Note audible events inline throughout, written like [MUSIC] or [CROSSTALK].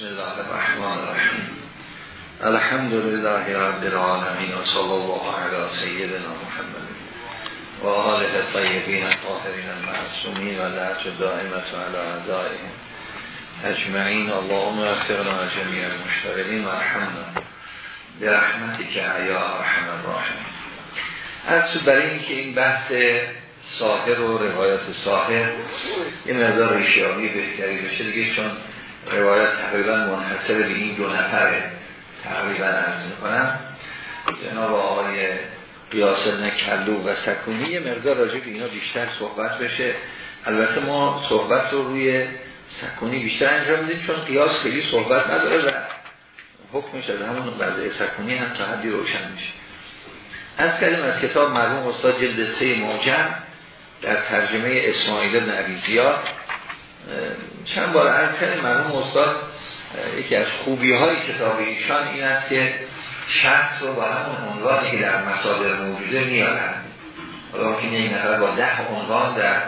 بسم الله الرحمن الرحیم. الحمد لله رب العالمین و صلی الله علی سیدنا محمد و آله الطیبین الطاهرین المعصومین و لعت دائمت و علی اعدائهم اجمعین. اللهم اغفرنا جمیع المشتغلین و ارحمنا برحمتی که عیا ارحم الراحمین. از برای اینکه این بحث ساهر و روایات ساهر یه مقدار ریشیابی بهتری بشه دیگه چون روایت تقریبا منحصر به این دو نفره. تقریبا عرض می‌کنم. جناب آقای قیاس نکلو و سکونی یه مقدار راجع به اینا بیشتر صحبت بشه. البته ما صحبت رو روی سکونی بیشتر انجام میدیم چون قیاس خیلی صحبت نداره و حکمش از همون وضع سکونی هم تا حدی روشن میشه. از کلیم از کتاب مرموم استاد جلد سه موجم در ترجمه اسماعیل ابن زیاد چند بار عرض کردیم مرموم استاد یکی از خوبی های کتاب ایشان این است که شخص رو با همون عنوانی که در مصادر موجوده میارن حالا که یک نفر با ده عنوان در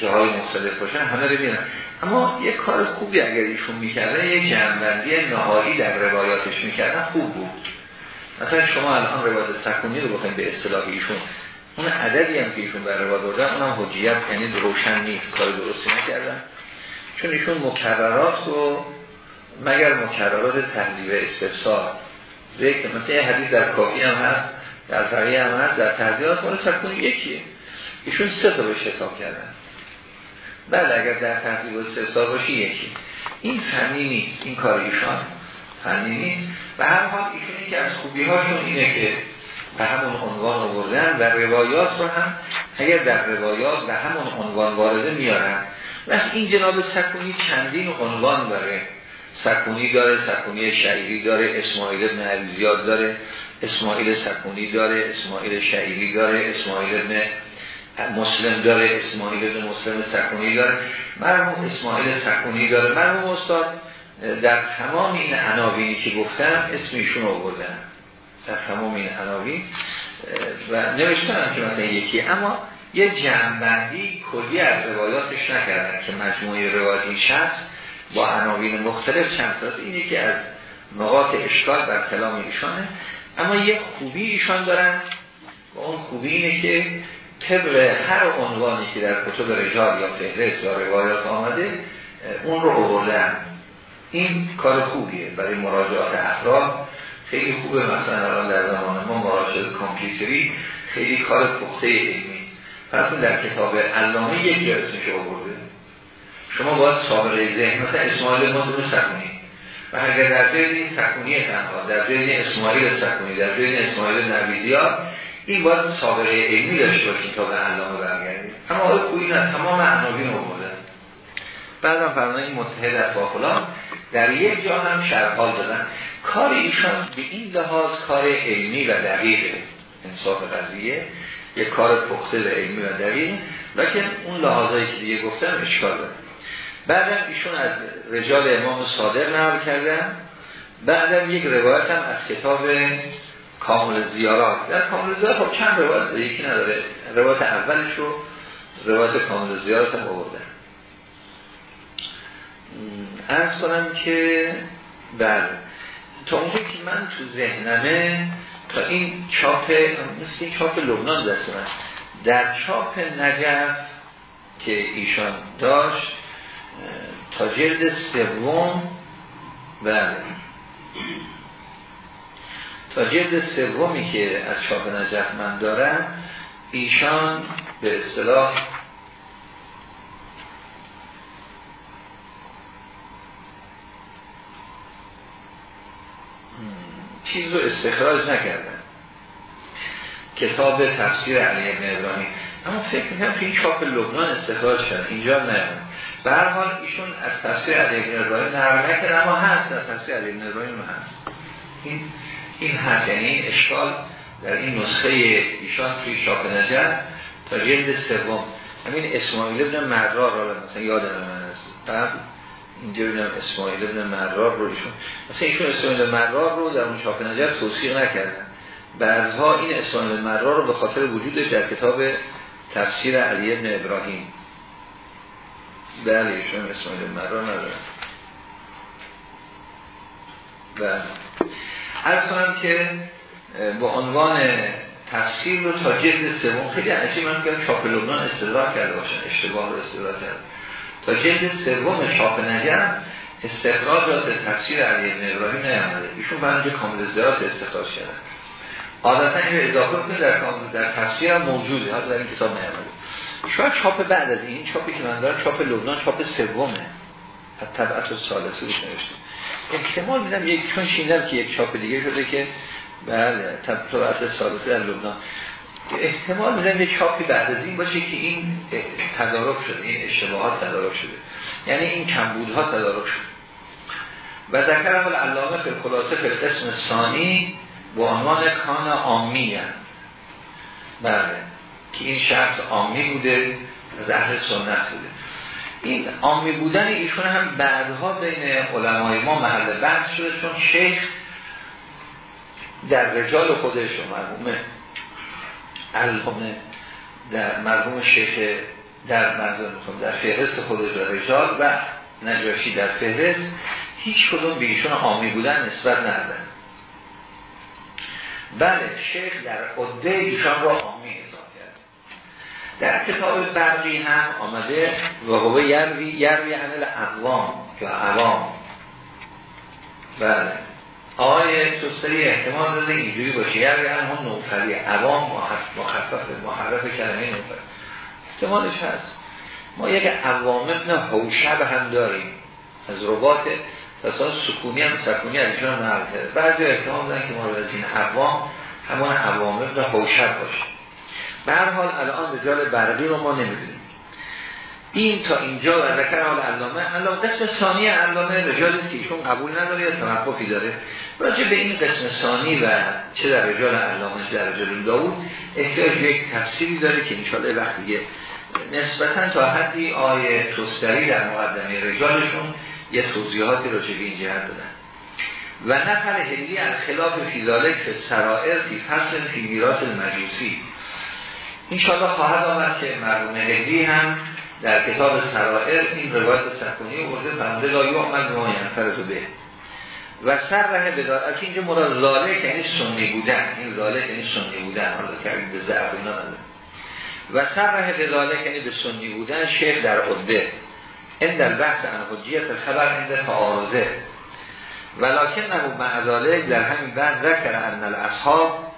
جاهای مختلف باشن همه رو میارن اما یک کار خوبی اگر ایشون می‌کردن یک جنبندی نهایی در روایاتش می‌کردن خوب بود. مثلا شما الان روایت سکونی رو بخواید به اصطلاح ایشون اون عددی هم که ایشون بر روایت بردن اونم حجیت یعنی روشن نیست کار درستی نکردن. چون ایشون مکررات رو مگر مکررات تحلیل استفسار. ذکر مثلا یه حدیث در کافی هم هست در فقیه هم هست در تحلیلات مال سکونی یکیه. ایشون سه تا بهش حساب کردن. بله اگر در تحلیل و استفسار باشی یکی. این فنی نیست. این کار ایشان فنی نیست. و هر حال ایشون که از خوبی هاشون اینه که به همون عنوان آوردن و روایات رو هم اگر در روایات به همون عنوان وارده میارن و این جناب سکونی چندین عنوان داره. سکونی داره سکونی شعیری داره اسماعیل ابن علیزیاد داره اسماعیل سکونی داره اسماعیل شعیری داره اسماعیل ابن مسلم داره اسماعیل ابن مسلم سکونی داره. مرموم اسماعیل سکونی داره. مرموم استاد در تمام این عناوینی که گفتم اسمیشون آوردن در تمام این عناوین و نوشتن که مثلا یکی. اما یه جنبندی کلی از روایاتش نکردن که مجموعه روایاتی شخص با عناوین مختلف چند تاست اینی که از نقاط اشکال بر کلام ایشانه. اما یه خوبی ایشان دارن و اون خوبی اینه که طبق هر عنوانی که در کتب رجال یا فهرست یا روایات آمده اون رو آوردن. این کار خوبیه برای مراجعات افراد. خیلی خوبه مثلا الان در زمان ما مراجعات کامپیوتری خیلی کار پخته علمی. پس در کتاب علامه یک جلسش آورده شما باید سابقه ذهن مثلا اسماعیل مدن سکونی. و اگر در جای این سکونی تنها در جای اسماعیل سکونی در جای اسماعیل نویدیار این باید سابقه علمی داشته باشید تا به علامه برگردید اما آقای کوی نه تمام عناوین آورده بعدم فرمان این متحد است با در یک جا هم شرحال دادن. کار ایشان به این لحاظ کار علمی و دقیق انصاف قضیه. یک کار پخته و علمی و دقیق لیکن اون لحاظایی که دیگه گفتم اشکال داره. بعدم ایشون از رجال امام صادق نقل کردن بعدم یک روایت هم از کتاب کامل زیارات. در کامل زیارات خب چند روایت یکی نداره. روایت اولش رو روایت کامل زیارات هم آوردن ارز کنم که بله. تا اونجا که من تو ذهنمه تا این چاپ مثل این چاپ لبنان دست من در چاپ نجف که ایشان داشت تا جلد سوم بله. تا جلد سومی که از چاپ نجف من دارم ایشان به اصطلاح چیز رو استخراج نکردن. کتاب تفسیر علی ابن ابراهیم. اما فکر می‌کنم که این چاپ لبنان استخراج شد اینجا نه به ایشون از تفسیر علی ابن ابراهیم نقل نکرد اما هست از تفسیر علی ابن ابراهیم هست. این این هست. یعنی اشکال در این نسخه ایشان توی چاپ نجف تا جلد سوم. همین اسماعیل ابن مرار را مثلا یادم من است اینجا ببینم اسماعیل ابن مرار رو ایشون. مثلا ایشون اسماعیل مرار رو در اون چاپ نجف توصیح نکردن. بعدها این اسماعیل مرار رو به خاطر وجودش در کتاب تفسیر علی ابن ابراهیم. بله ایشون اسماعیل مرار ندارن و از کنم که با عنوان تفسیر رو تا جلد سوم خیلی عجیب من که چاپ لبنان استدلال کرده باشن اشتباه رو استدلال کرده. تا جلد سوم چاپ نجم استخراجات تفسیر علی ابن ابراهیم نیامده. ایشون برنج کامل زیاد استخراج کردن عادتا این اضافه کنید در کامل در تفسیر هم موجوده. حتی در این کتاب نیامده. شاید چاپ بعد از این چاپی که من دارم چاپ لبنان چاپ سومه. طبعت و سالسه روش نوشته. احتمال میدم یک چون شیندم که یک چاپ دیگه شده که بله طبعت سالسه در لبنان. احتمال میدم یک چاپی بعد از این باشه که این تدارک شده این اشتباهات تدارک شده. یعنی این کمبودها تدارک شده. و ذکر اول علامه فی خلاصه فی قسم ثانی با عنوان کان آمی هم. بله که این شخص آمی بوده از اهل سنت بوده. این آمی بودن ایشون هم بعدها بین علمای ما محل بحث شده چون شیخ در رجال خودش و مرحوم علامه در مرحوم شیخ در منظور در فهرست خودش و رجال و نجاشی در فهرست هیچ کدوم به ایشون آمی بودن نسبت ندارن. بله شیخ در عده ایشان را آمی حساب کرد. در کتاب برقی هم آمده و یروی یروی عمل اقوام که عوام. بله. آقای توستری احتمال داده اینجوری باشه. یروی هم نوفری عوام مخفف محرف کلمه نوفری احتمالش هست. ما یک عوام ابن حوشب هم داریم. از ربات تصال سکونی هم سکونی از کرده بعضی احتمال دارن که ما از این عوام همون عوام ابن حوشب باشه. به هر حال الان رجال برقی رو ما نمی‌دونیم. این تا اینجا و ذکر حال علامه علامه قسم ثانی علامه رجالی که ایشون قبول نداره یا توقفی داره. راجع به این قسم ثانی و چه در رجال علامه در رجال داود احتیاج به یک تفسیری داره که انشاءالله وقتی نسبتا تا حدی آیه توستری در مقدمه رجالشون یه توضیحاتی راجع به این جهت دادن. و نفر هلی از خلاف فیزالک سرائر فی فصل فی میراث المجوسی. انشاءالله خواهد آمد که مرموم هلی هم در کتاب سرائر این روایت سکونی ورده فرمده لا یعمل ما ینفر به. و سر ره بدار. از اینجا مراد لاله یعنی سنی بودن. این لاله یعنی سنی بودن. حالا کردیم به ضعف اینا و سر بداله یعنی به سنی بودن شیخ در عده این در بحث ان حجیت خبر این تعارضه. ولکن نبو معذاله در همین بعد ذکر ان الاصحاب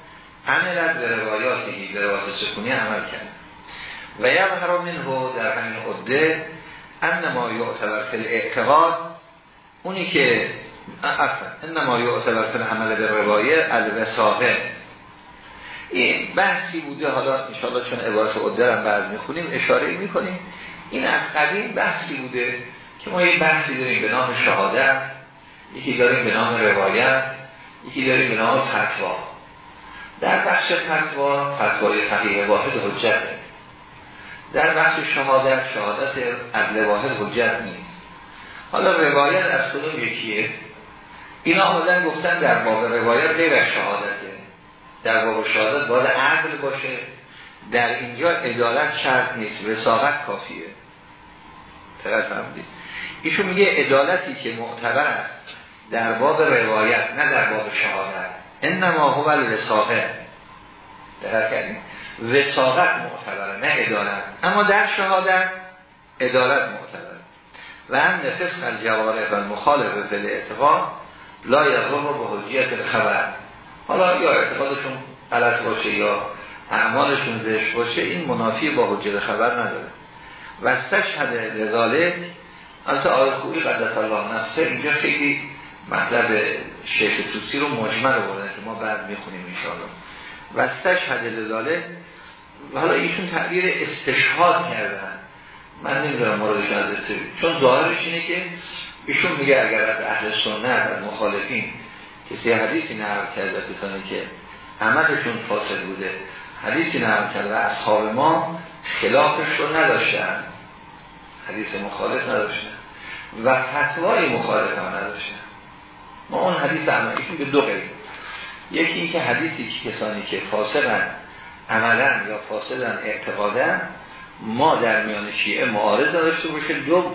عملت به روایاتی به روایات سکونی عمل کرد. و یظهر منه در همین عده انما یعتبر فی الاعتقاد اونی که انما یعتبر فی العمل به روایه الوساقه این بحثی بوده حالا انشاءالله چون عبارت عده هم بعد می‌خونیم اشاره می‌کنیم. این از قدیم بحثی بوده که ما یک بحثی داریم به نام شهادت یکی داریم به نام روایت یکی داریم به نام فتوا. در بخش فتوا فتوای فقیه واحد حجت. در بخش شهادت شهادت عدل واحد حجت نیست. حالا روایت از کدوم یکیه؟ اینا آمدن گفتن در باب روایت غیر شهادته. در باب شهادت باید عدل باشه. در اینجا عدالت شرط نیست رساقت کافیه. فهمدید ایشون میگه عدالتی که معتبر است در باب روایت نه در باب شهادت. انما هو الوساقه. در کردیم. وساقت معتبره نه عدالت. اما در شهادت عدالت معتبره. و هم نفس الجواره و مخالف به اعتقاد لا یضر به حجیت خبر حالا یا اعتقادشون غلط باشه یا اعمالشون زشت باشه این منافی با حجیت خبر نداره. و استشهد لذالک البته آقای خوبی قدس الله نفسه اینجا خیلی مطلب شیخ توسی رو مجمل بردن که ما بعد می‌خونیم انشاءالله. و استشهد لذالک و حالا ایشون تعبیر استشهاد کردن. من نمی‌دونم مرادش از چون ظاهرش اینه که ایشون میگه اگر از اهل سنت از مخالفین کسی حدیثی نقل کرده کسانی که عملشون فاسد بوده حدیثی نقل کرده و اصحاب ما خلافش رو نداشتن. حدیث مخالف نداشتن. و فتوای مخالف هم نداشتن. ما اون حدیث عملیشون به دو قید. یکی این که حدیثی که کسانی که فاسدن عملا یا فاسدن اعتقادن ما در میان شیعه معارض نداشته باشه دو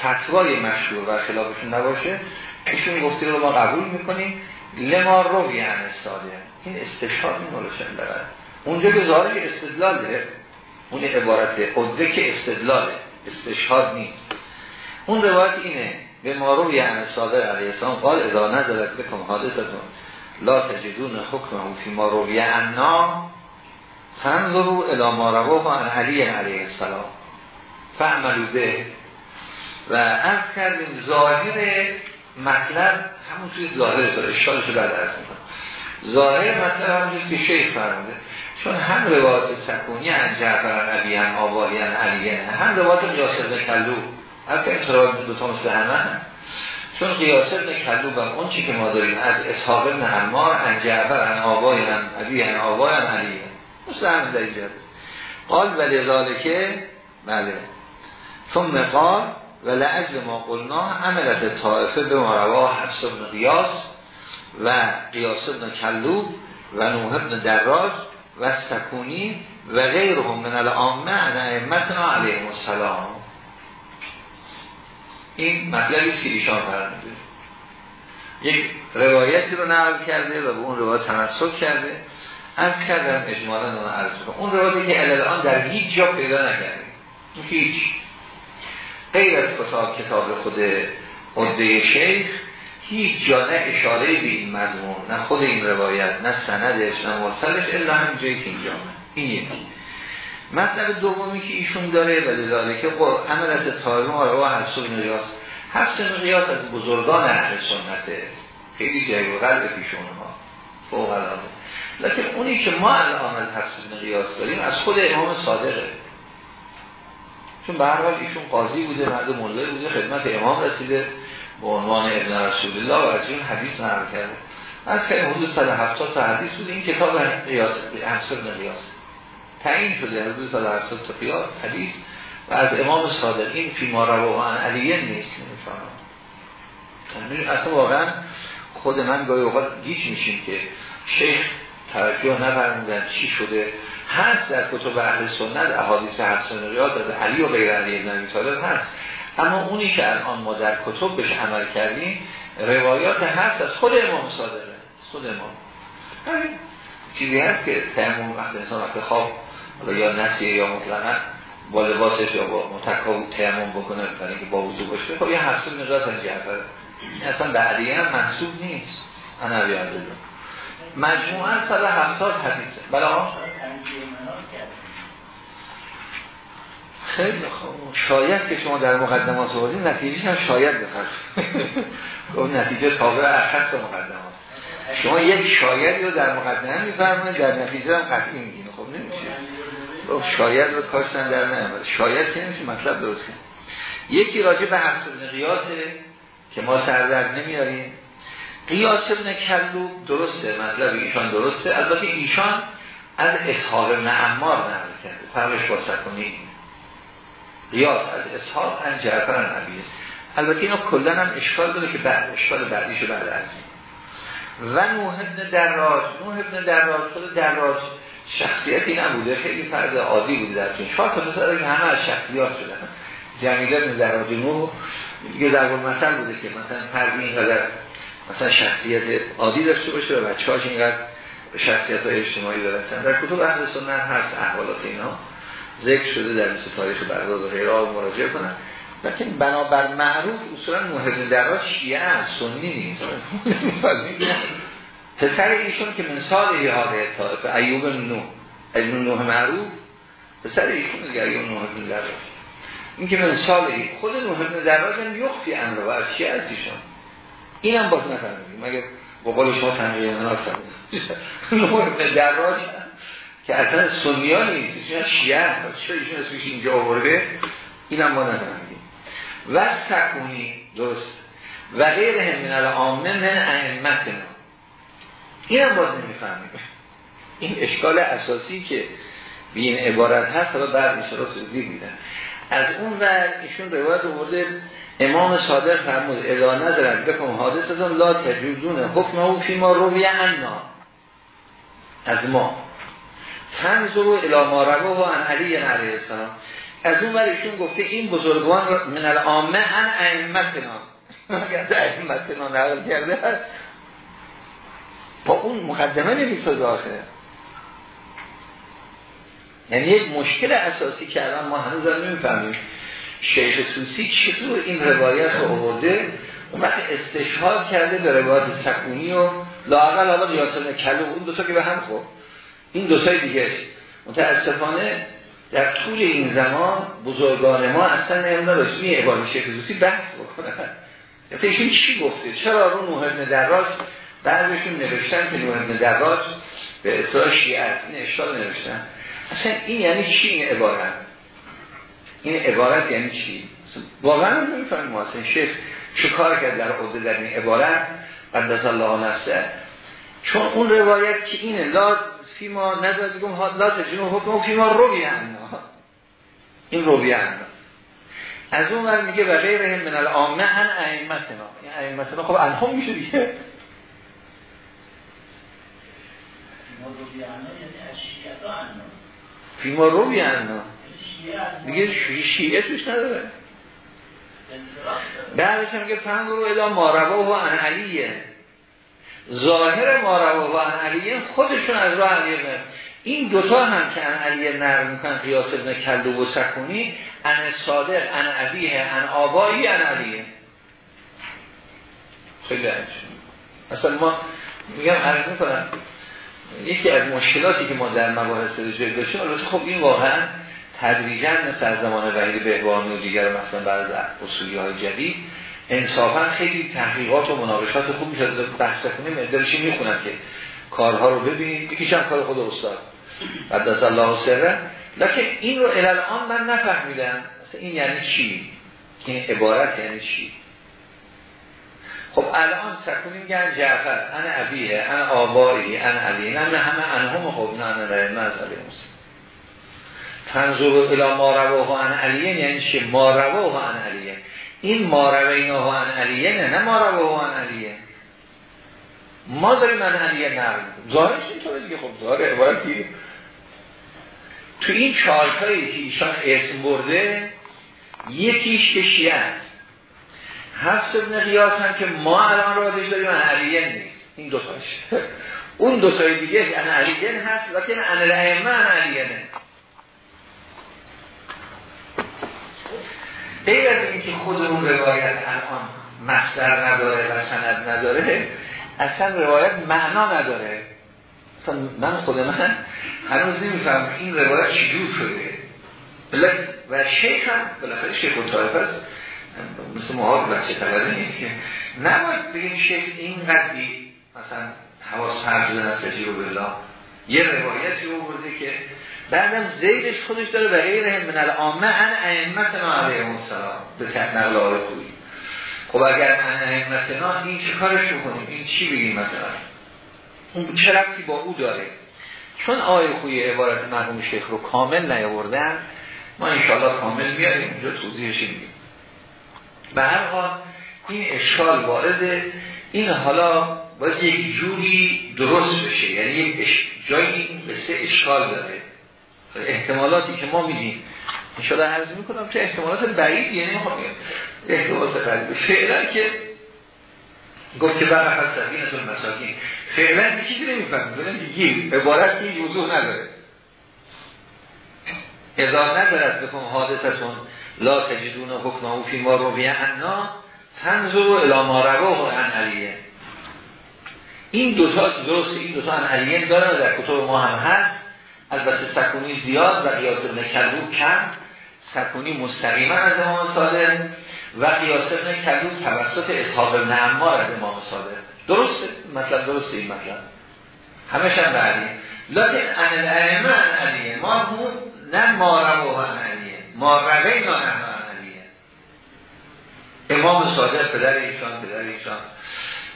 فتوای مشهور و خلافشون نباشه ایشون گفته رو ما قبول می‌کنیم. لما روی یعنی ساده این استشهاد این داره اونجا که ظاهر استدلاله اون عبارت قدره که استدلاله استشهاد نیست. اون روایت اینه به ما روی یعنی ساده علیه السلام قال اذا نزلت بکم حادثتون لا تجدون حکمه فی ما روی عنا تنظروا الى ما رواه عن علی علیه السلام. فعملو به. و از کردیم ظاهر مطلب همون توی ظاهر داره اشتالش رو بعد ارز می‌کنم. ظاهر مطلب همون که شیخ چون هم روایت سکونی هم جعفر علی هم آبایی هم علیه هم روایت قیاس ابن کلو. حتی این روایت دوتا مثل همه چون قیاس ابن کلو و اون چی که ما داریم از اصحاب ابن حمار ان جعفر ان آبایی هم علی هم آبایی هم علیه مثل همه در اینجا. قال ولی ذالکه بله. ثم قال و لعجل ما قلنا عملت طائفه به مروا حفظ ابن قیاس و قیاس ابن کلوب و نوح ابن دراج و سکونی و غیرهم من العامه عن ائمتنا علیهم السلام. این مطلبی است که یک روایتی رو نقل کرده و به اون روایت تمسک کرده. از کردم اجمالا اون عرض اون روایتی که الان در هیچ جا پیدا نکرده هیچ. غیر از کتاب کتاب خود عده شیخ هیچ جا نه اشاره به این مضمون نه خود این روایت نه سندش نه وصلش الا هم جایی که اینجا این یکی. مطلب دومی که ایشون داره و لذاله که عملت تایرون رو حفظ و نقیاس حفظ نقیاس از بزرگان اهل سنته خیلی جای و قلب پیش اونها. فوق العاده. لیکن اونی که ما الان از حفظ نقیاس داریم از خود امام صادقه. چون به هر حال ایشون قاضی بوده مرد مولای بوده خدمت امام رسیده به عنوان ابن رسول الله و از این حدیث نقل کرده. از که حدود 170 تا حدیث بوده این کتاب قیاس ابن قیاس. تعیین شده حدود 170 تا قیاس حدیث. و از امام صادق این فی ما روان علیه نیست نمی‌فهمم. یعنی اصلا واقعا خود من گاهی اوقات گیج میشیم که شیخ توجه نفرمودن چی شده. هست در کتب اهل سنت احادیث حسن ریاض از علی و غیر علی ابن طالب هست. اما اونی که الان ما در کتب بهش عمل کردیم روایات هست از خود امام صادقه خود امام. همین چیزی هست که تیمم وقت انسان وقت خواب یا نسیه یا مطلقا با لباسش یا با متکاو تیمم بکنه برای اینکه با وضو باشه. خب یه حفظ نجات هم جعفر. اصلا بعدی هم منصوب نیست. انا بیاد مجموعا 170 حدیثه. بله خیلی خوب. شاید که شما در مقدمات آوردین نتیجه هم شاید بخواهد اون [LAUGHS] نتیجه تابع اخص مقدمات. شما یک شاید رو در مقدمه میفرمایید در نتیجه هم قطعی میگین. خب نمیشه. خب شاید رو کاشتن در نمیشه شاید که نمیشه مطلب درست کنید یکی راجع به حفظ قیاسه که ما سردر نمیاریم قیاس ابن کلو درسته مطلب ایشان درسته. البته ایشان از اصحاب ابن عمار نقل کرده. فرقش با سکنی قیاس از اصحاب ان جعفر نبیه البته اینا کلا هم اشکال داره که بعد اشکال بعدیشو بعد ارزیم و نوح ابن دراج نوح ابن دراج خود دراج شخصیتی نبوده خیلی فرد عادی بوده در چون چهار تا پسر که همه از شخصیات شدن. جمیله ابن دراج نوح در مثل بوده که مثلا فردی اینقدر مثلا شخصیت عادی داشته باشه و بچه هاش اینقدر شخصیت های اجتماعی برسن در کتب اهل سنت هست احوالات اینا. ذکر شده در مثل تاریخ بغداد و غیره مراجعه کنن. لیکن بنابر معروف اصولا محبن درها شیعه هست سنی نیست. [LAUGHS] پسر ایشون که من سال ایهاده طایفه ایوب نو ایوب نوح معروف. پسر ایشون دیگه ایوب بن دراج این که من سال خود نوح بن دراج هم یخفی امر و از شیعه از ایشون. اینم باز نفهمیدیم. مگه با قول شما تنقیه مناس [LAUGHS] نوح بن دراج که اصلا سنی ها نیست. ایشون شیعه هست. چرا ایشون اسمش اینجا آورده؟ اینم ما نفهمیدیم و سکونی درست. و غیر همین العامه من ائمتنا. اینم باز نمی‌فهمیم. این اشکال اساسی که به این عبارت هست حالا بعد اشاره توضیح میدن از اون ور ایشون روایت آورده امام صادق فرمود اذا نظرت بکن حادثتون لا تجوزون حکم او فی ما روی عنا. از ما. تنظر و ما و عن علی علیه السلام. از اون ایشون گفته این بزرگوان من العامه ان ائمتنا. اگر ائمتنا نقل کرده با اون مقدمه نمی‌سازه آخه. یعنی یک مشکل اساسی که الان ما هنوز هم نمی‌فهمیم. شیخ سوسی چطور این روایت رو آورده؟ اون وقت استشهاد کرده به روایت سکونی و لاقل حالا قیاسن کلو اون دوتا که به هم خب این دوتای دیگه متاسفانه در طول این زمان بزرگان ما اصلا نمیدن رسمی عباد شیخ سوسی بحث بکنن ایشون چی گفته؟ چرا رو نوح ابن دراج بعضشون نوشتن که نوح ابن دراج به اصلاح شیعه این اشتال نوشتن. اصلا این یعنی چی این عبارت؟ این عبارت یعنی چی؟ واقعا نمی‌فهمیم. اصلا شیخ چه کار کرد در عوضه در این عبارت؟ قدس الله نفسه. چون اون روایت که اینه لا فیما نداد بگم لا تجنو حکم فیما روی این روی از اون ور میگه و غیرهم من العامه ان ائمتنا. این ائمتنا خب الهام میشه دیگه. فیما روی انا دیگه شیعه توش نداره. بعدش هم که فهم رو ادا ماربا و علیه. ظاهر ماربا و ان علیه خودشون از راه علیه این دوتا هم که ان علیه نرم می‌کنن قیاس ابن کلدو و سکونی ان صادق ان علیه ان آبایی ان علیه خیلی عجب اصلا ما میگم عرض می‌کنم یکی از مشکلاتی که ما در مباحث رجوع داشتیم خب این واقعا تدریجا مثل زمان وحید بهبانی و دیگر مثلا بعد از اصولی های جدید انصافا خیلی تحقیقات و مناقشات خوب میشه بحث کنیم ادرشی می‌خونن که کارها رو ببینید یکیش هم کار خود استاد. بعد از الله سره. لکن این رو الان من نفهمیدم. این یعنی چی؟ این عبارت یعنی چی؟ خب الان سکونی میگن جعفر. انا ابیه انا آبایی انا علی. نه همه انهم خب. نه انا رای مزالی مسلم تنظور الى ما رواه عن علیه یعنی چه ما رواه عن علیه این ما رویناه عن علیه نه نه ما رواه عن علیه. ما داریم من علیه نرم ظاهرش اینطوره دیگه خب ظاهر عبارتی تو این چارتایی که ایشان اسم برده یکیش که شیعه است. حفظ ابن قیاس هم که ما الان راجش داریم ان علیه نیست. این دوتاش. [LAUGHS] اون دوتای دیگه ان علیه هست لیکن ان الائمه ان علیه غیر از اینکه خود اون روایت الان مصدر نداره و سند نداره اصلا روایت معنا نداره. اصلا من خود من هنوز نمیفهم این روایت چجور شده. و شیخ هم بالاخره شیخ و طایف است. مثل محاق بچه تقریبا نیست که نباید بگیم شیخ این قدری مثلا حواس فرد بودن از تجیب بالله. یه روایتی رو برده که بعدم زیدش خودش داره و غیره من العامه ان ائمتنا علیهم السلام. به نقل آقای خوبی خب اگر ان ائمتنا این چه کارش کنیم این چی بگیم مثلا؟ اون چه ربطی با او داره؟ چون آقای خوی عبارت مرحوم شیخ رو کامل نیاوردن ما انشاءالله کامل میاریم اونجا توضیحش میگیم به هر حال این اشکال وارده. این حالا باید یک جوری درست بشه. یعنی یک جایی به سه اشکال داره. احتمالاتی که ما میدیم انشاءالله عرض می‌کنم که احتمالات بعید یعنی ما احتمالات قلبی فعلا که گفت که حسابین از اون مساکین. فعلا چیزی نمیفهم بودن دیگه عبارت که وضوح نداره. اذا ندارد بکن حادثتون لا تجدون حکم او فی ما رو انا تنظر الى ما رواه عن علیه این دوتا درست این دوتا عن علیه داره در کتب ما هم هست. البته سکونی زیاد و قیاس ابن کلوب کم سکونی مستقیما از امام صادق و قیاس ابن کلوب توسط اصحاب ابن عمار از امام صادق. درسته؟ مطلب درسته این مطلب. همش هم بعدی لیکن ان الائمه عن علیه ما هم نه ما رواه عن علیه ما روینا عن علیه امام صادق پدر ایشان پدر ایشان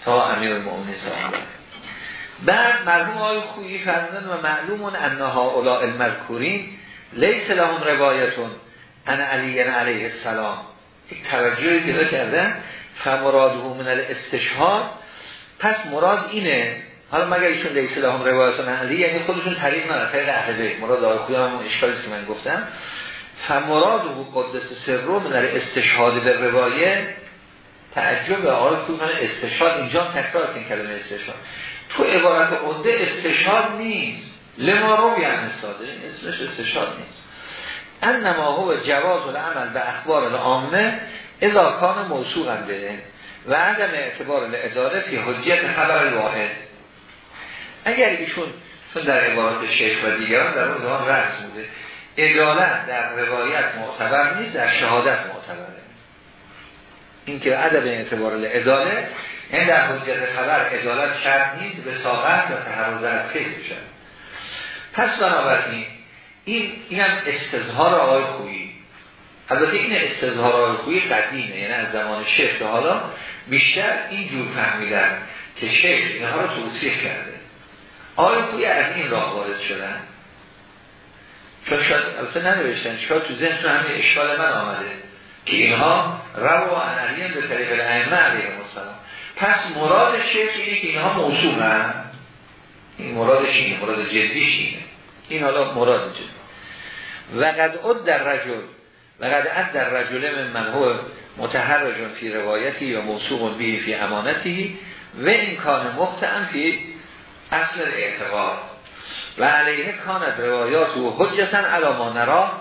تا امیر المؤمنین صاحب. بعد مرحوم آقای خویی فرمودن و معلوم انها اولا المذکورین لیس لهم روایتون ان علی علیه السلام. یک توجهی پیدا کردن. فمراده من الاستشهاد. پس مراد اینه. حالا مگر ایشون لیس لهم روایتون علی یعنی خودشون طریق نه طریق اهل بیت. مراد آقای خویی همون اشکالی که من گفتم. فمراده قدس سر رو من استشهاد به روایه تعجب آقای خوی استشهاد اینجا تکرار این کلمه استشهاد. تو عبارت عده استشهاد نیست. لما رو بیان ساده اسمش استشهاد نیست. انما هو جواز العمل به اخبار العامه اذا کان موصولا به و عدم اعتبار الاداره فی حجیت خبر الواحد اگر ایشون چون در عبارات شیخ و دیگران در اون زمان رأس بوده ادالت در روایت معتبر نیست در شهادت معتبره. این که عدم اعتبار الاداله این در حجیت خبر ادالت شرط نیست به ساقت و تحرز از کیس بشن پس بنابراین این اینم استظهار آقای خویی. البته این استظهار آقای خویی قدیمه یعنی از زمان شیخ حالا بیشتر اینجور فهمیدن که شیخ اینها رو توصیح کرده. آقای خویی از این راه وارد شدن؟ چون شاید البته ننوشتن شاید تو ذهن همین اشکال من آمده که اینها رو و انعلیم به طریق الائمه علیه السلام. پس مراد شیخ اینه که اینها موصول هم این مرادش اینه مراد جدیش اینه. این حالا مراد جدی. و قد اد در رجل و قد اد در رجل من من هو متحرجون فی روایتی یا موسوق بیه فی امانتی و این کان مختعن فی اصل اعتقاد. و علیه کانت روایات و حجتن علا نرا.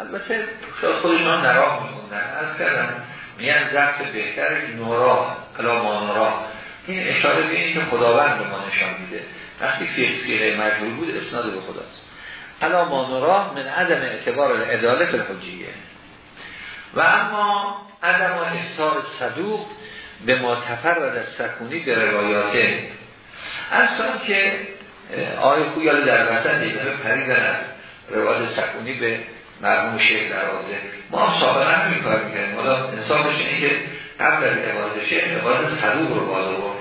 البته شاید خودشان نرا می‌کنن از کردم. میان ضبط بهتر نورا علا ما نرا این اشاره به که خداوند به ما نشان میده. وقتی فیقه مجبور بود اسناد به خداست. علا ما نرا من عدم اعتبار الاداله فی الحجیه. و اما عدم احسار صدوق به ما تفرد سکونی به روایاته. اصلا که آقای خویال در وطن دیگه پریدن از روایت سکونی به مرموم شیخ درازه ما هم سابقا همین کار می‌کنیم حالا انصافش اینه که قبل از عبادت شیخ عبادت صدوق رو بالا بود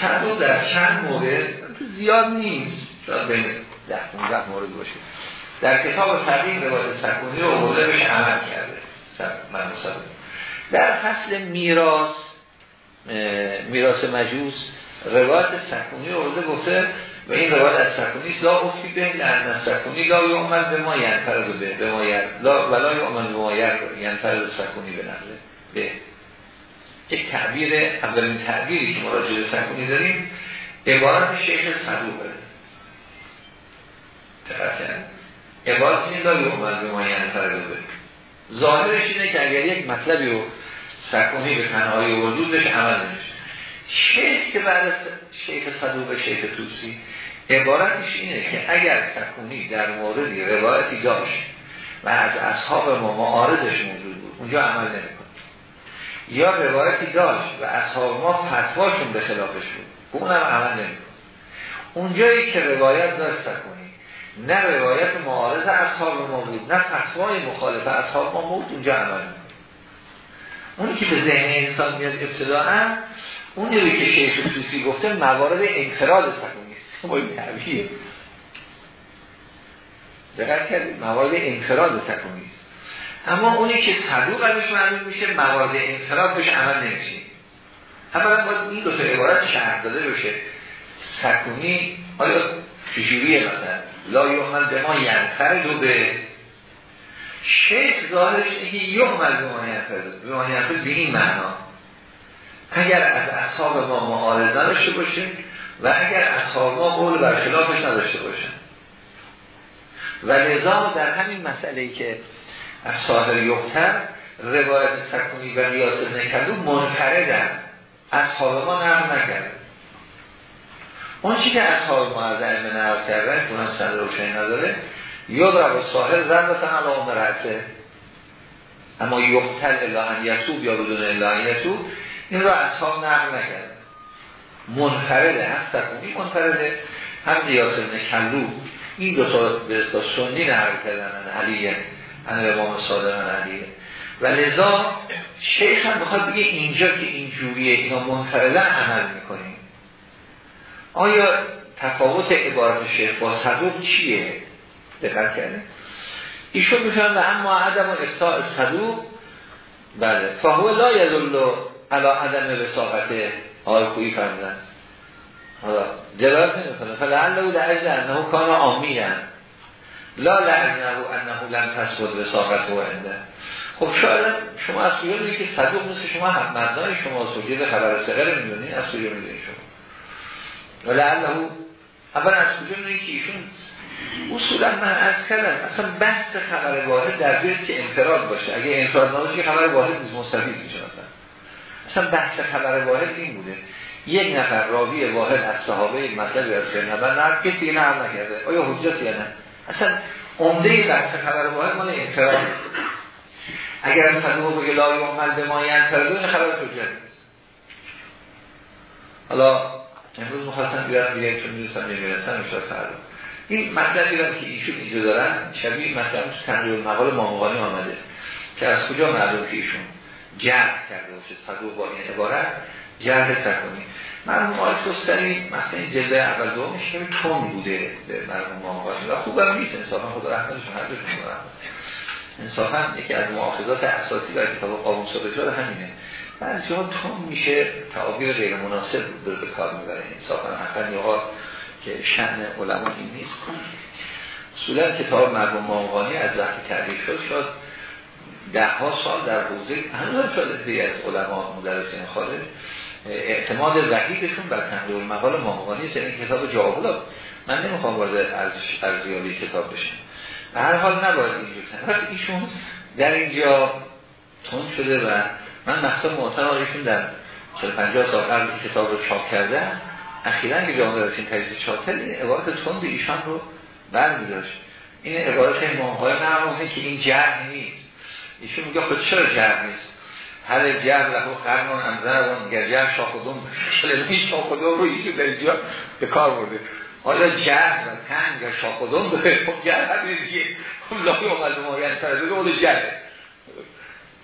صدوق در چند مورد زیاد نیست. شاید به ده 15 مورد باشه. در کتاب تقییم روایت سکونی رو برده بهش عمل کرده. من در فصل میراث میراث مجوس روایت سکونی رو برده گفته و این روایت از سکونی لا افتی به لعن سکونی لا یعمل به ما ینفرد به به ما لا ولا یعمل به ما ینفرد سکونی به نقله به. یک تعبیر اولین تعبیری که مراجعه سکونی داریم عبارت شیخ صدوقه تقصد عبارت این لا یعمل به ما ینفرد به. ظاهرش اینه که اگر یک مطلبی رو سکونی به تنهایی وجود بشه عمل نمیشه شیخ که بعد شیخ صدوق شیخ توسی عبارتش اینه که اگر سکونی در موردی روایتی داشت و از اصحاب ما معارضش موجود بود اونجا عمل نمیکن یا روایتی داشت و اصحاب ما فتواشون به خلافش بود اونم عمل نمیکن اونجایی که روایت داشت سکونی نه روایت معارض اصحاب ما بود نه فتوای مخالف اصحاب ما بود اونجا عمل نمیکن اونی که به ذهن انسان میاد ابتداعا اونی که شیخ توسی گفته موارد انفراد سکونی است دقیق کردید موارد انفراد سکونی است اما اونی که صدوق ازش معلوم میشه موارد انفراد بهش عمل نمیشه اولا باید این دو تا عبارت شهر داده بشه. سکونی آیا چجوریه مثلا؟ لا یعمل به ما ینفرد و به. شیخ ظاهرش اینه که یعمل به ما ینفرد به ما ینفرد به این معنا. اگر از اصحاب ما معارض نداشته باشه و اگر اصحاب ما قول برخلافش نداشته باشن و لذا در همین مسئله که از ساهر یختر روایت سکونی و ریاض نکردو منفردن. اصحاب ما نرم نکرد. اون چی که اصحاب ما از علم نرم کردن که اونم سند روشنی نداره یاد رو ساهر زن بسن علا رأسه اما یختر الا ان یتوب یا بدون الا ان یتوب این را اصحاب نقل نکرد منفرده هم سکونی منفرده هم قیاس ابن کلو. این دو تا به سنی نقل کردن علیه ان امام صادق علیه و لذا شیخ هم بخواد بگه اینجا که این جوریه اینا منفرده عمل می‌کنیم. آیا تفاوت عبارت شیخ با صدوق چیه؟ دقت کرده؟ ایشون میشن و اما عدم و افتاع صدوق بله. فهو لا یدلو علا عدم وساقت آقای خویی فرمدن حالا جلالت نمی‌کنه. فلعله لعجل انه کان آمی هم لا لعنه انه لم تثبت وساقت و انده خب شاید شما از سویه که صدوق مثل شما هم مبنای شما سوجید خبر سقر می‌دونی از سویه می‌دونی شما. ولی الله اول از کجا می‌دونی که ایشون اصولا من از کردم اصلا بحث خبر واحد در بیاد که انفراد باشه. اگه انفراد نباشه خبر واحد نیست مستفید میشه مثلا. اصلا بحث خبر واحد این بوده. یک نفر راوی واحد از صحابه مطلب از نبر نه کسی نه هم نکرده. آیا حجت یا نه؟ اصلا عمده بحث خبر واحد مال انفراد. اگر از صدوق بگه لا یعمل به ما ینفرده این خبر حجت حالا امروز مخواستم بیارم دیگه چون می‌رسم نمی‌رسم میشه فردا. این مطلبی رو که ایشون اینجا دارن شبیه مطلب تو تنقیل مقال ماموغانی آمده که از کجا معلوم که ایشون؟ جرد کرده باشه صدوق با این عبارت جرد سکنی مرحوم آقای سستری مثلا این جلده اول دومش کمی تون بوده به مرحوم ماموغانی و خوبم نیست انصافا خدا رحمتشون هر دوشون انصافا یکی از محافظات اساسی در کتاب قابون رجال همینه. بعضی ها تون میشه تعابیر غیر مناسب به کار می‌بره. انصافا حقا که شن علما این نیست. اصولا کتاب مرحوم ماموغانی از وقتی تعریف شد شد ده ها سال در حوزه هنوز شده از علما مدرسین خارج اعتماد وحیدشون بر تنقیل مقال ماموغانی است این کتاب جواب من نمی‌خوام وارد از ارزیابی کتاب بشم. به هر حال نباید اینجور وقتی ایشون در اینجا تون شده و من مقصد معتقد ایشون در 50 سال قبل کتاب رو چاپ کرده اخیرا که جامعه رسین تجزیه چاپ کرد این عبارت تند ایشان رو برمیداشت. این عبارت امامهای نرمونه که این جرم نیست. ایشون میگه خود چرا جرم نیست؟ هر جر له قرنون انظرون گرجر شاخدون این شاخدون رو ایشون در اینجا به کار برده. حالا جر و تنگ و شاخدون داره. خب جر همین دیگه خب لاهی اومد مایان فرده رو جره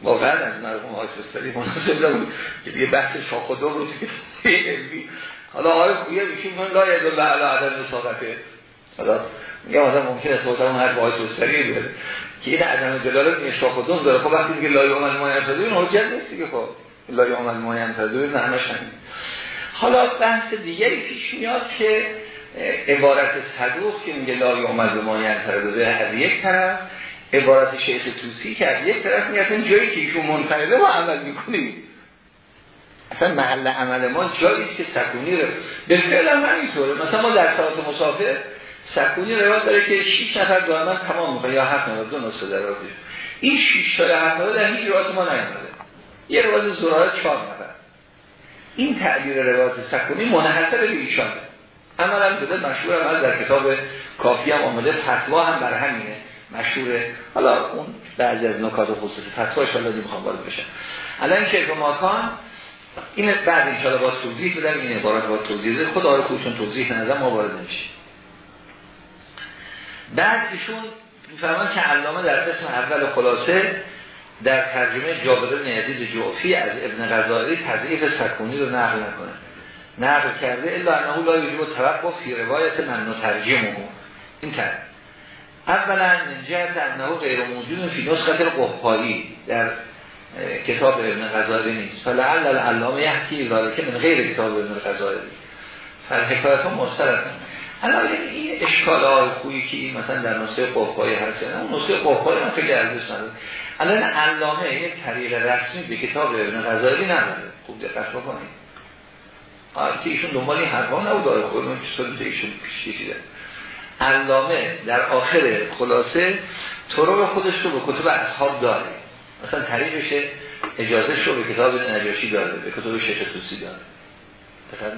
واقعا از مرحوم آقای سستری مناسب بود که دیگه بحث شاخدون رو علمی. حالا آقای خویه ایشون من لا یدو به علا عدم مساقته حالا میگم آدم ممکن است اون هر آقای سستری بیاره. که این عدم دلالت این شاخدون داره. خب وقتی میگه لای عمل ماین تدوین حجت نیست دیگه خب. لای عمل تدوین نه همش همین. حالا بحث دیگری پیش میاد که عبارت صدوق که میگه لای عمل ماین تدوین از یک طرف عبارت شیخ توسی که از یک طرف میگه این جایی که ایشون منفرده ما عمل می‌کنیم. اصلا محل عمل ما جایی که سکونی رو به فعل هم همینطوره. مثلا ما در ساعت مسافر سکونی روایت داره که 6 نفر دائما تمام می‌کنه یا 7 نفر دو نسخه در این 6 تا 7 نفر در هیچ روایت ما نیامده یه روایت زراره 4 نفر. این تعبیر روایت سکونی منحصر به ایشانه عملا بده مشهور هم در کتاب کافی هم آمده فتوا هم بر همینه. مشهوره حالا اون بعضی از نکات خصوصی فتواش حالا می‌خوام وارد بشه الان که ماکان این بعد ان با توضیح بدم این عبارت با توضیح خود آره خودشون توضیح نظر ما وارد نمیشه بعد ایشون میفرمان که علامه در قسم اول خلاصه در ترجمه جابر بن یزید جعفی از ابن غزالی تضعیف سکونی رو نقل نکنه. نقل کرده الا انه لا یجب توقف فی روایت من نترجمه. این تر اولا من جهت انه غیر موجود فی نسخت القحالی در کتاب ابن غزالی نیست. فلعل العلامه یحکی که من غیر کتاب ابن غزالی. فالحکایت ها مرسلت حالا این اشکال خویی که این مثلا در نسخه قفایی هست اون نسخه قفایی هم خیلی ارزش نداره. الان علامه یک طریق رسمی به کتاب ابن غزالی نداره. خوب دقت بکنید. که ایشون دنبال این حرفا نبود داره خودمون که سلطه ایشون پیش کشیده علامه در آخر خلاصه طرق خودش رو به کتب اصحاب داره. مثلا طریقش اجازه شو به کتاب نجاشی داره به کتب شیخ توسی داره. دقت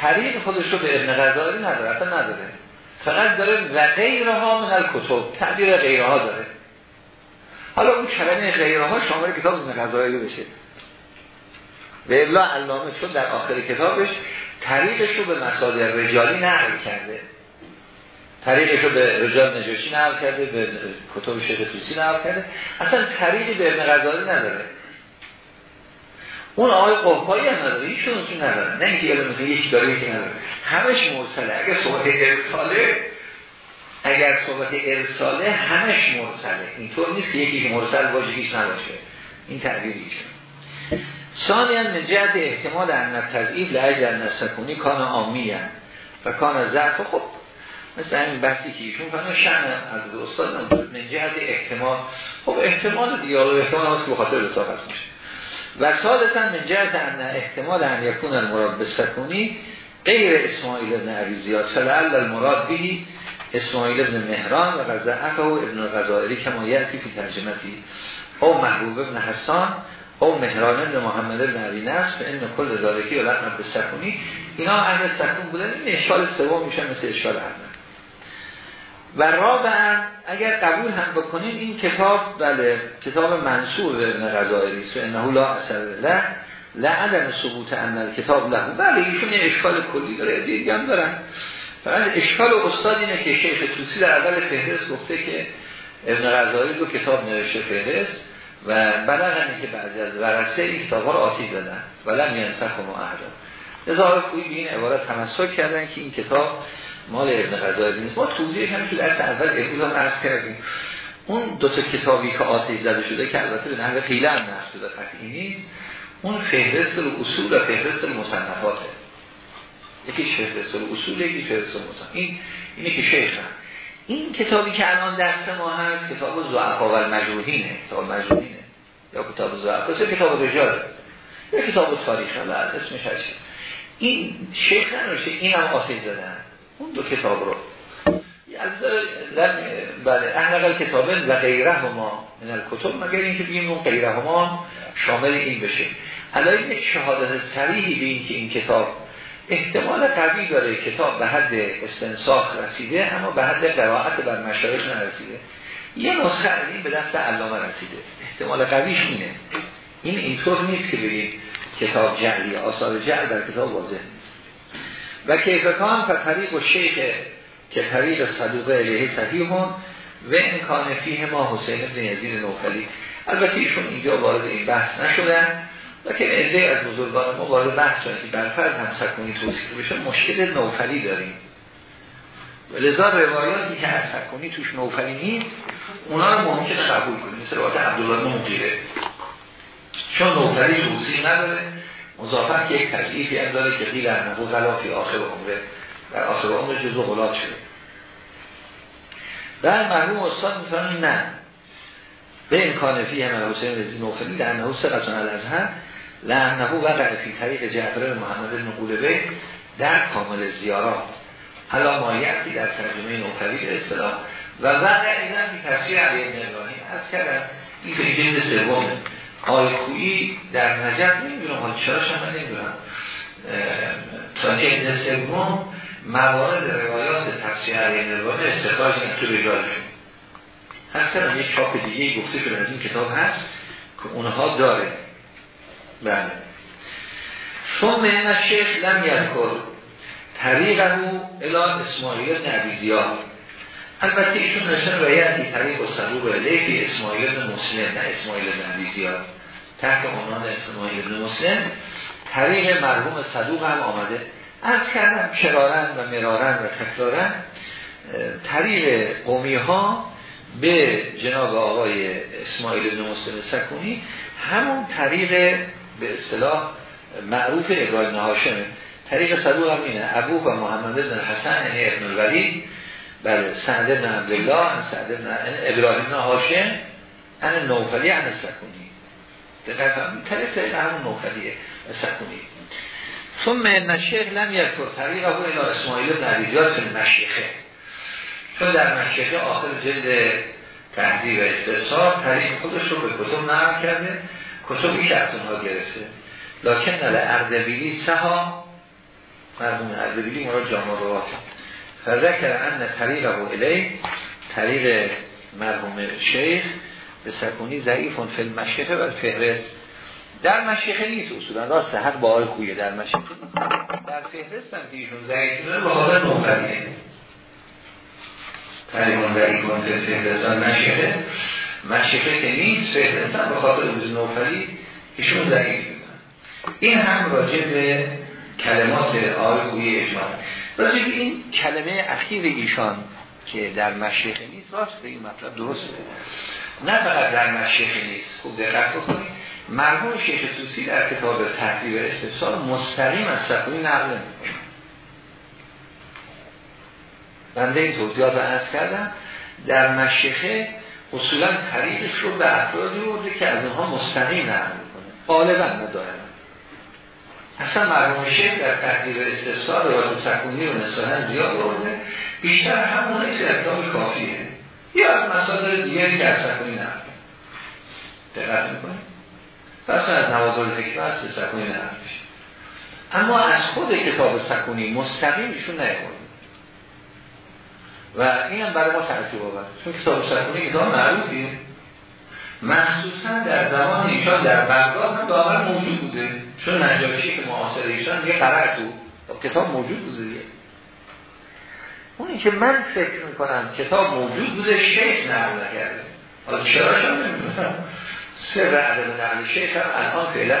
طریق خودش رو به ابن غزالی نداره اصلا نداره. فقط داره و غیرها من الکتب تعبیر غیرها داره. حالا اون کلمه غیرها شامل کتاب ابن غزالی بشه. به ابلا علامه چون در آخر کتابش طریقش رو به مصادر رجالی نقل کرده. طریقش رو به رجال نجاشی نقل کرده به کتاب شیخ توسی نقل کرده. اصلا طریقی به ابن غزالی نداره. اون آقای قفایی هم نداره. هیچ چون نداره؟ نه اینکه یادم مثلا یک داره یکی نداره. همش مرسله. اگر صحبت ارساله اگر صحبت ارساله همش مرسله. اینطور نیست که یکی مرسل باشه هیچ نباشه. این تعبیریشون ثانیا من جهت احتمال ان تضعیف لعجل نفسکونی کان آمی و کان ضعف. خب مثل همین بحثی که ایشون فرمودن شأن از استاد من جهت احتمال. خب احتمال دیگه احتمال هست که بخاطر رسالت میشه و ثالثا من جهت ان احتمال ان یکون المراد به سکونی غیر اسماعیل ابن عبی زیاد فلعل المراد بهی اسماعیل ابن مهران و غزعفه و ابن غزائری کما یعتی فی ترجمتی. او محبوب ابن حسان او مهران ابن محمد ابن عبی نصف این کل ذالکی و لعنت به سکونی. اینا اهل سکون بودن این اشکال سوم میشن مثل اشکال احمد و رابعا اگر قبول هم بکنیم این کتاب بله کتاب منصور به ابن غزائری است. و انه لا اثر له. لعدم ثبوت ان کتاب له. بله ایشون یه اشکال کلی داره دیگه هم دارن. فقط اشکال استاد اینه که شیخ توسی در اول فهرست گفته که ابن غزالی دو کتاب نوشته فهرست و بلغنی که بعضی از ورسه این کتاب ها رو آتی دادن ولم ینسخ و معهدن لذا خویی به این عبارت تمسک کردن که این کتاب مال ابن غزالی نیست. ما توضیح هم که درست اول امروز هم عرض کردیم. اون دو تا کتابی که آتیش زده شده که البته به نحوه خیلی هم نحوه شده قطعی نیست. اون فهرست اصول و فهرست مصنفاته یکی فهرست اصول یکی فهرست مصنف. این اینه که شیخ هم. این کتابی که الان درس ما هست کتاب زعفا و المجروحینه کتاب مجروحینه یا کتاب زعفا یا کتاب رجاله؟ یا کتاب تاریخ اسمش هست این شیخ ننوشته این هم آتیش زدن. اون دو کتاب رو. بله احلقل کتابه و غیره ما من الکتب مگر اینکه بگیم اون غیره ما شامل این بشه. الان یک شهادت سریحی به این که این کتاب احتمال قوی داره کتاب به حد استنساخ رسیده اما به حد قرائت بر مشایخ نرسیده. یه نسخه از این به دست علامه رسیده. احتمال قویش اینه. این اینطور نیست که بگیم کتاب جعلی آثار جعل در کتاب واضح و کیفکان و طریق و شیخ که طریق صدوق علیه صحیح و امکان فیه ما حسین ابن یزید نوفلی. البته ایشون اینجا وارد این بحث نشدن که عده از بزرگان ما وارد بحث شدن که برفرد هم سکونی توصیف بشه مشکل نوفلی داریم. لذا روایاتی که از سکونی توش نوفلی نیست اونا رو ممکن قبول کنیم. مثل روایت عبدالله مغیره چون نوفلی توصیف نداره. مضافت که یک تضعیفی هم داره که غیر انهو غلافی آخر عمره. در آخر عمر جزو غلات شده. در مرحوم استاد می‌فهمی نه. به امکان فی هم حسین رزی نوفلی در انهو سقطان الازهر لعنه وقع فی طریق جعفر محمد بن قولبه در کامل زیارات. حالا مایتی در ترجمه نوفلی به اصطلاح. و وقع اینا فی تفسیر علی ابن ابراهیم از کردم این جلد سومه آیکویی در نجف نمی‌دونم حالا چرا شما نمی‌دونم. تا جلد سوم موارد روایات تفسیر علی ابن ابراهیم استخراج تو رجالشون هست یک چاپ دیگه گفته شده از این کتاب هست که اونها داره. بله. ثم این شیخ لم یذکر طریقه الا اسماعیل نبیدیان البته ایشون نشن رایتی طریق و صدوق علیه اسماعیل مسلم نه اسماعیل نبیدیان تحت عنوان اسماعیل بن مسلم طریق مرحوم صدوق هم آمده. از کردم کرارن و مرارن و تکرارن طریق قومی ها به جناب آقای اسماعیل بن مسلم سکونی همون طریق به اصطلاح معروف ابراهیم هاشم. طریق صدوق هم اینه ابو و محمد بن حسن یعنی ابن الولید بله سعد بن عبدالله سعد بن ابراهیم هاشم ان نوفلی ان سکونی دقیقا. طریق طریق همون نوفلیه سکونی. ثم ان الشیخ لم یذکر طریقه الى اسماعیل بن فی المشیخه. چون در مشیخه آخر جلد تحضیر و استفسار طریق خودش رو به کتب نقل کرده کتبی که از اونها گرفته. لکن نل اردبیلی سها مرمون اردبیلی مرا جامع روات فذکر ان طریق ابو الی طریق مرحوم شیخ به سکونی ضعیفون فی المشیخه و فهرست. در مشیخه نیست اصولا. راست حق با آقای خویه در مشیخه. در فهرست هم که ایشون ضعیفونه با حالا نوفریه طریقون ضعیفون فی فهرست مشیخه. مشیخه که نیست فهرستن به خاطر روز نوفلی ایشون ضعیف این هم راجع به کلمات آقای خویی اجماع. راجع به این کلمه اخیر ایشان که در مشیخه نیست راسته این مطلب درسته. نه فقط در مشیخه نیست. خوب دقت بکنید. مرحوم شیخ توسی در کتاب تحقیق استفسار مستقیم از سکونی نقل نمی‌کنه بنده این توضیحات رو کردم. در مشیخه اصولا طریقش رو به افرادی برده که از اونها مستقیم نقل می‌کنه. غالبا ندارن اصلا مرحوم شیخ در تحقیق استفسار روایت سکونی رو نسبتا زیاد برده بیشتر همون که در کافیه. یا از مسائل دیگری که از سکونی نقل دقت می‌کنه پس از نوازال حکمه است سکونی نقل اما از خود کتاب سکونی مستقیم ایشون نیاورده و این هم برای ما تعجب آورد. چون کتاب سکونی کتاب معروفیه مخصوصا در زمان ایشان در بغداد هم داور موجود بوده. چون نجاشی که معاصر ایشان یه قرار تو. کتاب موجود بوده. دیگه اونی که من فکر می‌کنم کتاب موجود بوده شیخ نقل نکرده. حالا چرا شما نمی‌دونم سر عدم نقل شیخ هم الان فعلا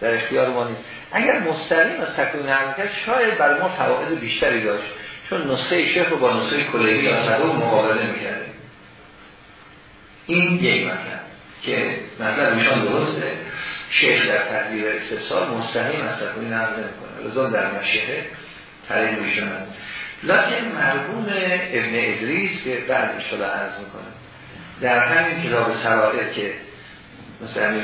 در اختیار ما نیست. اگر مستقیم از تکون نقل کرد شاید برای ما فواید بیشتری داشت. چون نسخه شیخ رو با نسخه کلیهی یا صدوق مقابله می‌کرده این یک مطلب که مطلب ایشان درسته. شیخ در تحلیل استفسار مستقیم از تکون نقل نمی‌کنه. لذا در مشیخه طریق ایشان لکن مرحوم ابن ادریس که بعد اشتالا عرض می‌کنه. در همین کتاب سرائر که مثلا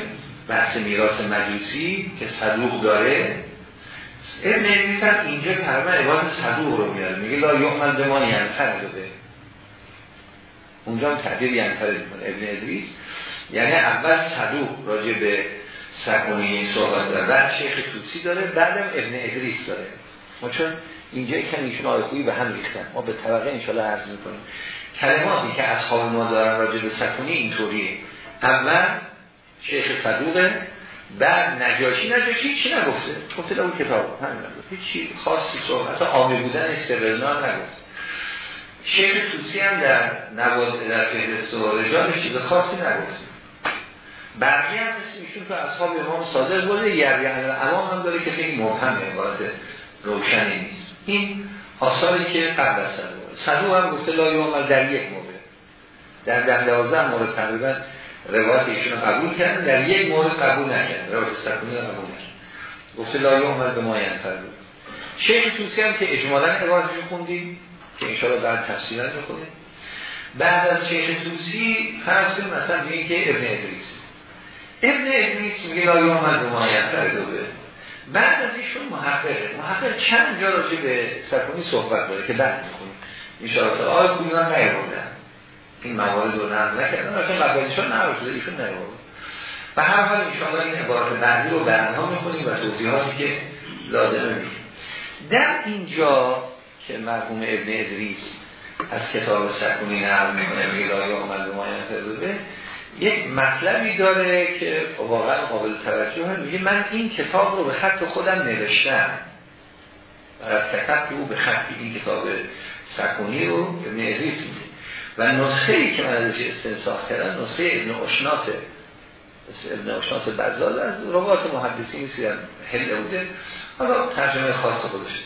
بحث میراث مجوسی که صدوق داره ابن ادریس هم اینجا پرمه عباد صدوق رو میاره. میگه لا یعمل به ما ینفر داده اونجا هم تعبیر ینفر می‌کنه ابن ادریس. یعنی اول صدوق راجع به سکونی این صحبت داره. بعد شیخ توسی داره بعدم ابن ادریس داره. ما چون اینجا کمی ایشون آیخویی به هم ریختن. ما به طبقه انشالله عرض می‌کنیم. کلماتی که اصحاب ما دارن راجع به سکونی اینطوریه. اول شیخ صدوقه بعد نجاشی. نجاشی چی نگفته؟ گفته اون کتاب. همین هیچی خاصی صحبت عامی بودن استقلال نگفت شیخ توسی هم در نواد در فهرست و رجالش چیز خاصی نگفت بقیه هم مثل ایشون تو اصحاب امام صادق بوده. یعنی امام هم داره که خیلی مبهمه عبارت روشنی نیست. این آثاری که قبل از صدوق صدوق هم گفته لای عمل در یک مورد. در ده دوازده مورد تقریبا روایت ایشون قبول کردن در یک مورد قبول نکردن روایت سکونی قبول نکردن گفته لای عمل به ما ینفر بود شیخ توسی هم که اجمالا عبارتش خوندیم که انشاءالله بعد تفسیرات بخونیم بعد از شیخ توسی فرض مثلا میگه که ابن ادریس. ابن ادریس میگه لای عمل به ما ینفر بعد از ایشون محققه محقق چند جا راجع به سکونی صحبت داره که بعد می‌خونیم. انشاءالله آقای کنیان نیاوردن. این موارد رو نقل نکردن. اصلا قبلشون نقل ایشون نیاورد. و هر حال انشاءالله این عبارت بعدی رو بعدها می‌خونیم و توضیحاتی که لازمه میشه در اینجا که مرحوم ابن ادریس از کتاب سکونی نقل می‌کنه میگه لایه آمد به مایه یک مطلبی داره که واقعا قابل توجه هم میگه من این کتاب رو به خط خودم نوشتم. و از کتب او به خط این کتاب سکونی رو ادریس میگه. و نسخه ای که من ازش استنساخ کردم نسخه ابن اشناسه ابن اشناس بزاد از روات نیستی هله بوده. حالا ترجمه خاص خودشه.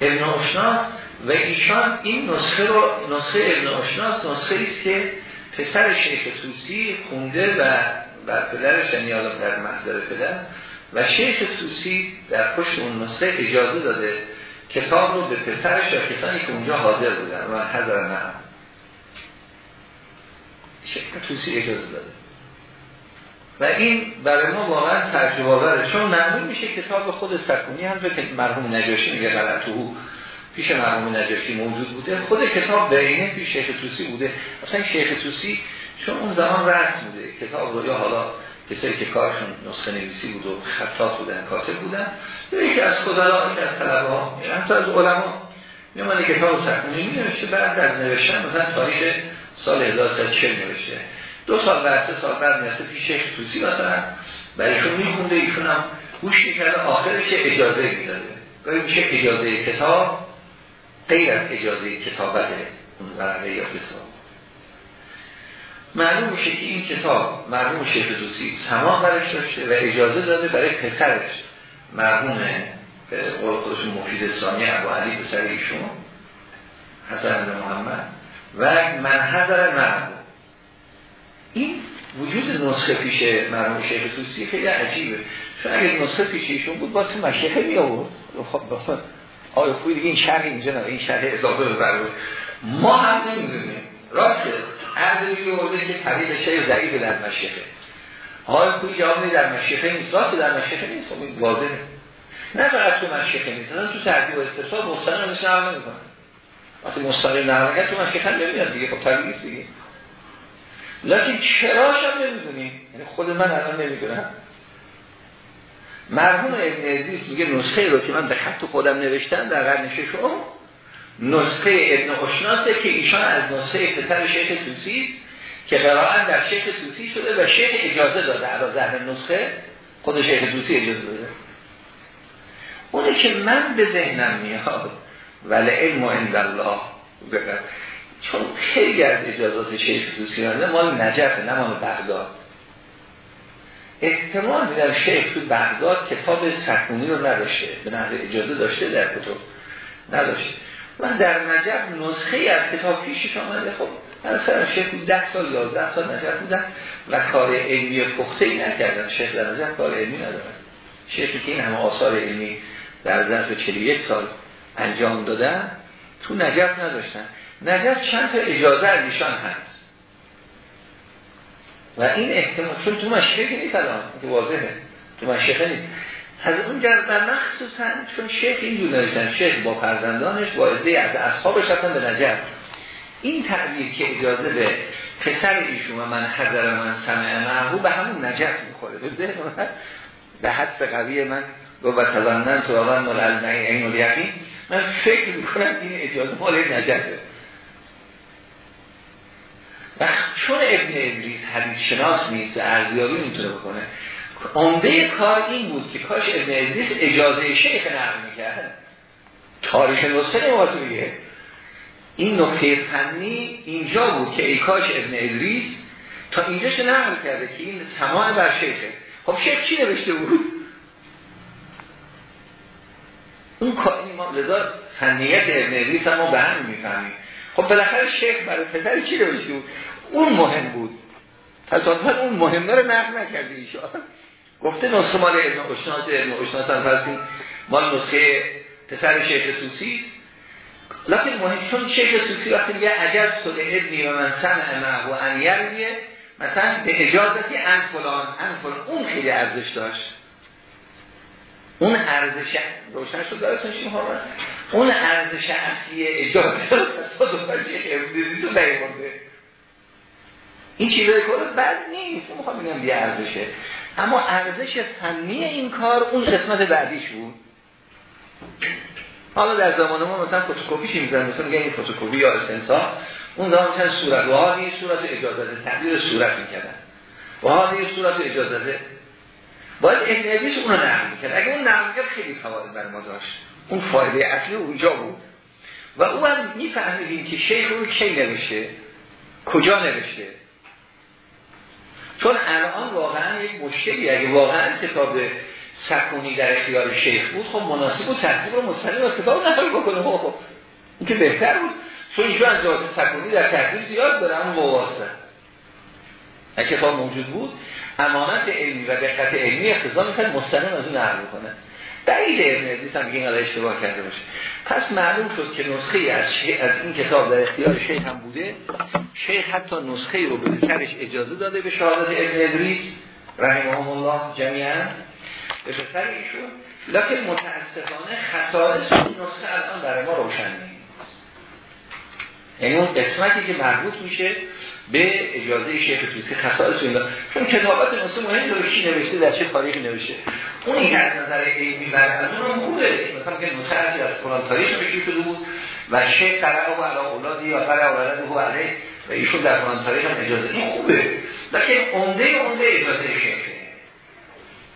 ابن اشناس و ایشان این نسخه رو نسخه ابن اشناس نسخه ایست که پسر شیخ توسی خونده و بر پدرش یعنی در محضر پدر و شیخ توسی در پشت اون نسخه اجازه داده کتاب رو به پسرش و کسانی که اونجا حاضر بودن و حضر نهم شیخ توسی اجازه داده. و این برای ما واقعا ترجمه چون معلوم میشه کتاب خود سکونی هم که مرحوم نجاشی میگه غلطو پیش مرحوم نجاشی موجود بوده. خود کتاب اینه پیش شیخ توسی بوده. اصلا شیخ توسی چون اون زمان رسم بوده. کتاب رو یا حالا کسایی که کارشون نسخه نویسی بود و خطاط بودن کاتب بودن یا یکی از خدالا یکی از طلبه ها حتی از علما. میامده کتاب سکونی می نوشته بعد از نوشتن مثلا تاریخ سال 1340 نوشته. دو سال بعد سه سال بعد می‌رسه پیش شیخ توسی مثلا. برایشون میخونده ایشون هم گوش می‌کرده آخرش اجازه می‌داده. میشه اجازه کتاب غیر از اجازه کتابت اون ورقه یا کتاب. معلوم میشه که این کتاب مرحوم شیخ دوسی سما برش داشته و اجازه داده برای پسرش. مرحوم به قول خودشون مفید ثانی ابو علی پسر ایشون حسن محمد و من حضر مرحوم این وجود نسخه پیش مرحوم شیخ توسی خیلی عجیبه. چون اگر نسخه پیش ایشون بود باید مشیخه می آورد خب آیا خوی دیگه این شرح اینجا نه؟ این شرح اضافه بر ما هم نمی‌دونیم. راست عرض میگه که طریق شیخ ضعیف در مشیخه. آیا خوی جواب در مشیخه نیست؟ راست در مشیخه نیست. خب واضحه. نه فقط تو مشیخه نیست تو ترتیب و استفسار مستقیم نیست نقل نمی‌کنه وقتی مستقیم نقل تو مشیخه نمیاد دیگه. خب طبیعی دیگه. لیکن چراش هم نمی‌دونیم. یعنی خود من الان نمی‌دونم. مرحوم ابن عزیز میگه نسخه رو که من به خط خودم نوشتم در قرن ششم نسخه ابن اشناسه که ایشان از نسخه پسر شیخ توسی که قرائن در شیخ توسی شده و شیخ اجازه داده علا زهر نسخه خود شیخ توسی اجازه داده. اونه که من به ذهنم میاد ولی علم و الله چون خیلی از اجازات شیخ توسی مال نجف نه مال بغداد. احتمال میدن شیخ تو بغداد کتاب سکونی رو نداشته به نحو اجازه داشته در کتب نداشته. من در نجف نسخه از کتاب پیشش آمده خب من سر شیخ ده سال یازده سال نجف بودن و کار علمی پخته ای نکردن شیخ در نجف کار علمی ندارن شیخی که این همه آثار علمی در ظرف 41 سال انجام دادن تو نجف نداشتن. نجف چند تا اجازه از ایشان هست. و این احتمال چون تو مشیخه نیست الان که واضحه. تو مشیخه نیست. از اون جرد در مخصوصا چون شیخ این نوشتن شیخ با فرزندانش با عده از اصحابش رفتن به نجف. این تعبیر که اجازه به پسر ایشون و من حضر من سمع معهو به همون نجف می‌خوره. به حدس قوی من و تلندن تو آقا مال این الیقین. من فکر می‌کنم این اجازه مال نجفه. و چون ابن ادریس حدیث شناس نیست و ارزیابی می‌تونه بکنه. عمده کار این بود که کاش ابن ادریس اجازه شیخ نقل می‌کرد. تاریخ نسخه نماز میگه این نکته فنی اینجا بود که ای کاش ابن ادریس تا اینجاش نقل کرده که این تمام بر شیخه. خب شیخ چی نوشته بود؟ اون کاری ما لذا فنیت ابن ادریس هم ما به هم می‌فهمیم. خب بالاخره شیخ برای پسر چی نوشته بود اون مهم بود. تصادفا اون مهمه رو نقل نکرده ایشان گفته نسخه مال ابن اشناس ابن اشناس هم فرسیم مال نسخه پسر شیخ توسی لیکن مهم چون شیخ توسی وقتی میگه اگر سل ابنی و من سمع و ان یرویه مثلا به اجازتی ان فلان ان فلان اون خیلی ارزش داشت. اون ارزش روشن شد دارتون شیم ها اون ارزش اصلی اجازه تو نیمانده این چیزای کار بد نیست. می‌خوام بگم بی ارزشه. اما ارزش فنی این کار اون قسمت بعدیش بود. حالا در زمان ما مثلا فوتوکپی چی می‌زنن؟ مثلا میگن این فوتوکپی یا استنسا اون زمان مثلا صورت و یه صورت اجازه تغییر صورت می‌کردن. و یه صورت اجازه. باید اون رو نقل می‌کرد. اگه اون نقل می‌کرد خیلی فواید بر ما داشت. اون فایده اصلی اونجا بود. و او هم میفهمیدیم که شیخ اون کی نوشته؟ کجا نوشته؟ چون الان واقعا یک مشکلی اگه واقعا کتاب سکونی در اختیار شیخ بود خب مناسب و ترتیب رو مستقیم از کتاب نقل بکنه. خب, خب این که بهتر بود. چون اینجا از سکونی در ترتیب زیاد داره اما اگه کتاب موجود بود امانت علمی و دقت علمی اقتضا می‌کنه مستقیم از اون نقل بکنه بعید ابن عزیز هم این اشتباه کرده باشه. پس معلوم شد که نسخه از, از این کتاب در اختیار شیخ هم بوده. شیخ حتی نسخه رو به سرش اجازه داده به شهادت ابن ادریس رحمه الله جمعیاً به پسر ایشون لیکن متاسفانه خصائص نسخه الان برای ما روشن نیست. یعنی اون قسمتی که مربوط میشه به اجازه شیخ توسی خصائص این چون کتابات نسخه مهم داره کی نوشته در چه تاریخی نوشته. اون این از نظر علمی بر اون خوبه. مثلا که نسخه از فلان تاریخ بگیر شده بود و شیخ قرأ و علا اولادی یا قرأ اولاد هو علیه و ایشون در فلان تاریخ هم اجازه. این خوبه. لیکن عمده عمده اجازه شیخه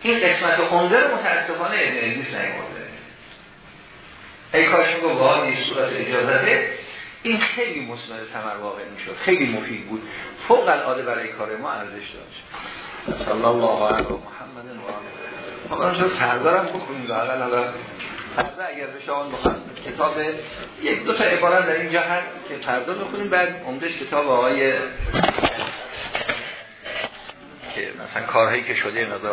این قسمت عمده رو متاسفانه ابن عزیز نیامده ای کاش میگو واقعی صورت اجازته. این خیلی مصنع ثمر واقع می‌شد. خیلی مفید بود. فوق العاده برای کار ما ارزش داشت. صلی الله علیه و محمد و آله. شد سردارم بکنیم لاقل حالا فردا اگر شما بخوام کتاب یک دو تا عبارت در اینجا هست که فردا بخونیم. بعد عمدش کتاب آقای که مثلا کارهایی که شده مقدار